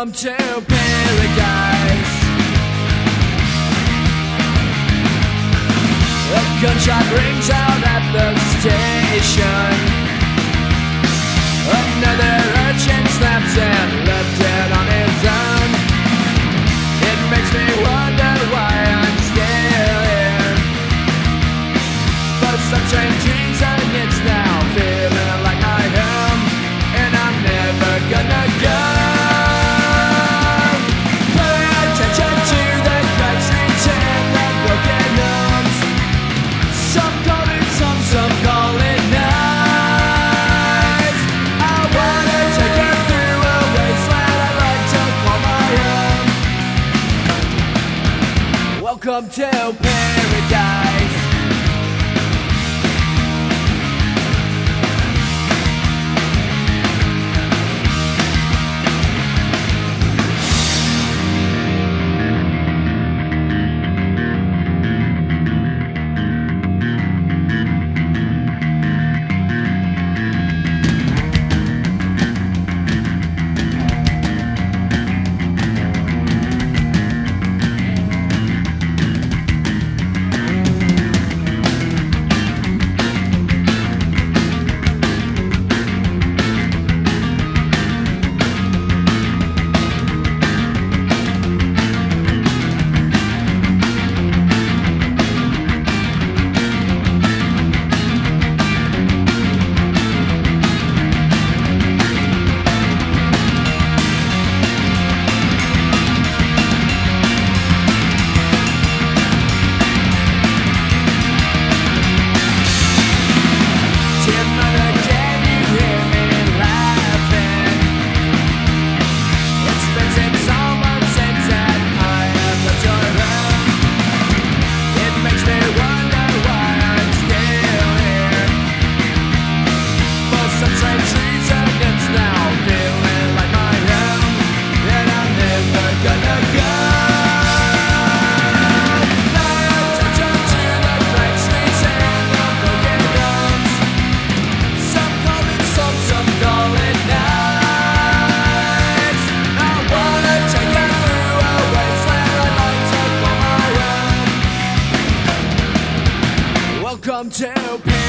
Welcome to paradise. A gunshot rings out at the station. Welcome to paradise. down.